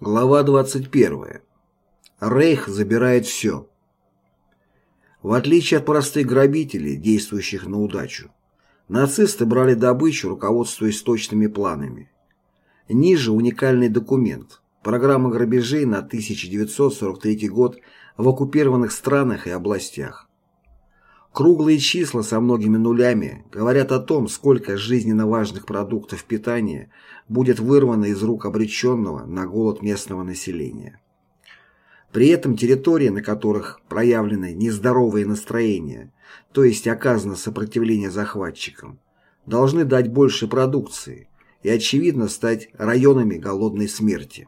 Глава 21. Рейх забирает все. В отличие от простых грабителей, действующих на удачу, нацисты брали добычу, руководствуясь точными планами. Ниже уникальный документ. Программа грабежей на 1943 год в оккупированных странах и областях. Круглые числа со многими нулями говорят о том, сколько жизненно важных продуктов питания будет вырвано из рук обреченного на голод местного населения. При этом территории, на которых проявлены нездоровые настроения, то есть оказано сопротивление захватчикам, должны дать больше продукции и, очевидно, стать районами голодной смерти.